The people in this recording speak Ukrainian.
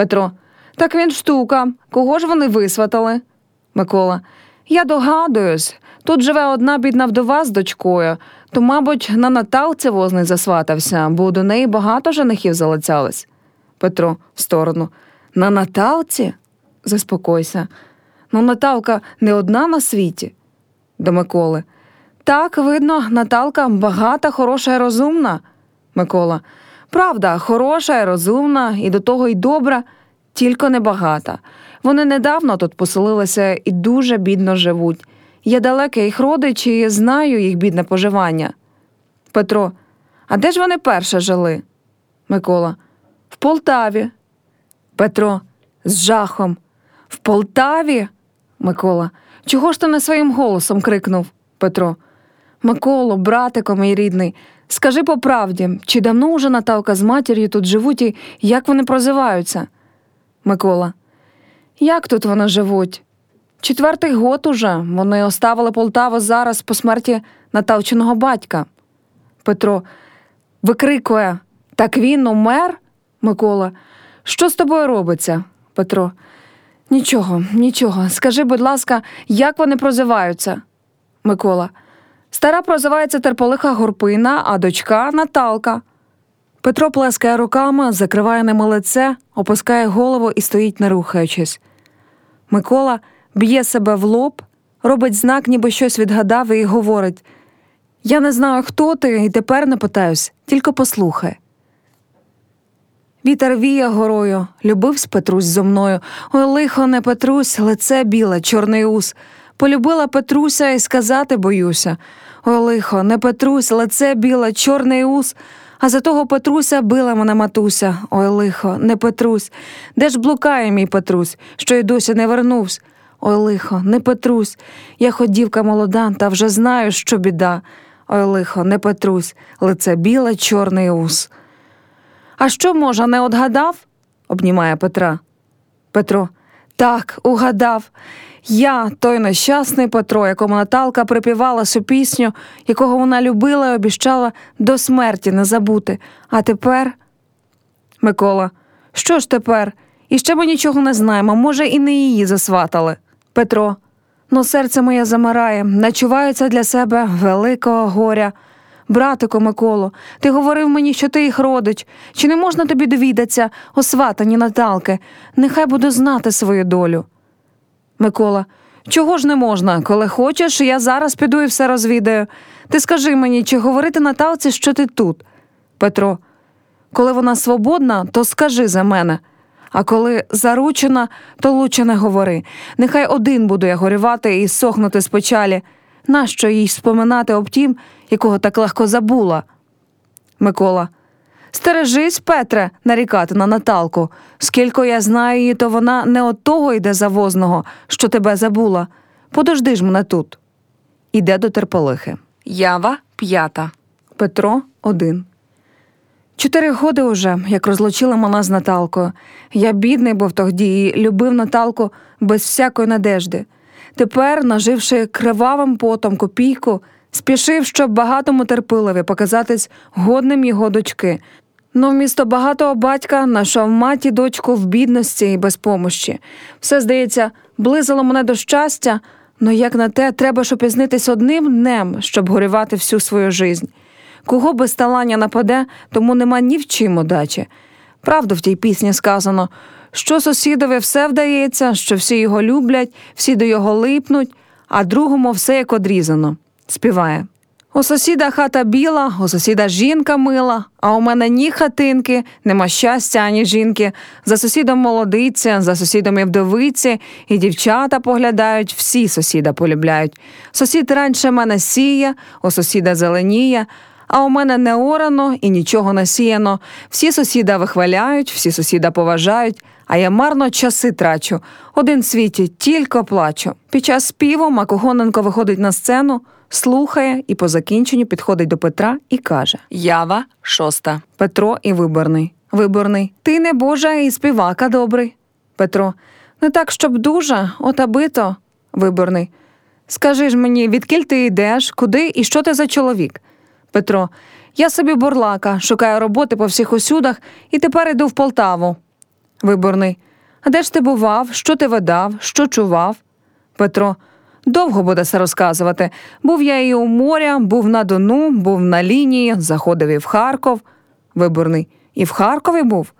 Петро. Так він штука. Кого ж вони висватали? Микола. Я догадуюсь. Тут живе одна бідна вдова з дочкою, то, мабуть, на Наталці возний засватався, бо до неї багато женихів залицялись. Петро в сторону. На Наталці? Заспокойся. Ну, Наталка не одна на світі. До Миколи. Так, видно, Наталка багата, хороша і розумна. Микола. Правда, хороша і розумна, і до того й добра, тільки небагата. Вони недавно тут поселилися і дуже бідно живуть. Я далекий їх родич і знаю їх бідне поживання. Петро. А де ж вони перше жили? Микола. В Полтаві. Петро. З жахом. В Полтаві? Микола. Чого ж ти не своїм голосом крикнув? Петро. Миколо, братико мій рідний, скажи по правді, чи давно уже Наталка з матір'ю тут живуть і як вони прозиваються? Микола. Як тут вони живуть? Четвертий год уже. Вони оставили Полтаву зараз по смерті Наталчиного батька. Петро викрикує Так він умер? Микола. Що з тобою робиться? Петро. Нічого, нічого. Скажи, будь ласка, як вони прозиваються? Микола. Стара прозивається терполиха горпина, а дочка Наталка. Петро плескає руками, закриває ними лице, опускає голову і стоїть, не рухаючись. Микола б'є себе в лоб, робить знак, ніби щось відгадав і говорить: Я не знаю, хто ти, і тепер не питаюсь, тільки послухай. Вітер віє горою, любивсь Петрусь зо мною. Ой, лихо, не Петрусь, лице біле, чорний ус. Полюбила Петруся і сказати боюся. Ой, лихо, не Петрусь, лице біле, чорний ус. А за того Петруся била мене матуся. Ой, лихо, не Петрусь. Де ж блукає мій Петрусь, що й досі не вернувсь? Ой, лихо, не Петрусь. Я ходівка молода, та вже знаю, що біда. Ой, лихо, не Петрусь, лице біле, чорний ус. А що, може, не одгадав? обнімає Петра. Петро. Так, угадав. Я, той нещасний Петро, якому Наталка припівала цю пісню, якого вона любила і обіщала до смерті не забути. А тепер. Микола. Що ж тепер? І ще ми нічого не знаємо. Може, і не її засватали. Петро. Ну, серце моє замирає, начувається для себе великого горя. Братику Миколо, ти говорив мені, що ти їх родич. Чи не можна тобі довідатися, о сватані Наталки? Нехай буду знати свою долю. Микола. Чого ж не можна? Коли хочеш, я зараз піду і все розвідаю. Ти скажи мені, чи говорити Наталці, що ти тут? Петро. Коли вона свободна, то скажи за мене. А коли заручена, то лучше не говори. Нехай один буду я горювати і сохнути з печалі. Нащо їй споминати об тім, якого так легко забула? Микола. Стережись, Петре, нарікати на Наталку. Скільки я знаю її, то вона не от того йде завозного, що тебе забула. Подожди ж мене тут. Іде до терполихи. Ява п'ята. Петро один. Чотири годи уже, як розлучила мене з Наталкою. Я бідний був тоді і любив Наталку без всякої надежди. Тепер, наживши кривавим потом копійку, спішив, щоб багатому терпилові показатись годним його дочки. Но вмісто багатого батька нашов маті дочку в бідності і безпомощі. Все, здається, близило мене до щастя, но як на те, треба ж опізнитись одним днем, щоб горювати всю свою жизнь. Кого без талання нападе, тому нема ні в чим удачі. Правду в тій пісні сказано, що сусідові все вдається, що всі його люблять, всі до його липнуть, а другому все як одрізано. Співає. У сусіда хата біла, у сусіда жінка мила, а у мене ні хатинки, нема щастя, ані жінки. За сусідом молодиця, за сусідом і вдовиці, і дівчата поглядають, всі сусіда полюбляють. Сусід раніше мене сіє, у сусіда зеленіє, а у мене не орано і нічого не сіяно. Всі сусіда вихваляють, всі сусіда поважають, а я марно часи трачу. Один в світі тільки плачу. Під час співу Макогоненко виходить на сцену, слухає і по закінченню підходить до Петра і каже: Ява шоста. Петро і виборний. Виборний. Ти не Божа і співака добрий. Петро. Не так, щоб дуже, от абито. Виборний. Скажи ж мені, відкіль ти йдеш, куди і що ти за чоловік? Петро. Я собі бурлака, шукаю роботи по всіх усюдах і тепер іду в Полтаву. Виборний. А де ж ти бував? Що ти видав? Що чував? Петро. Довго буде це розказувати. Був я і у моря, був на Дону, був на лінії, заходив і в Харков. Виборний. І в Харкові був.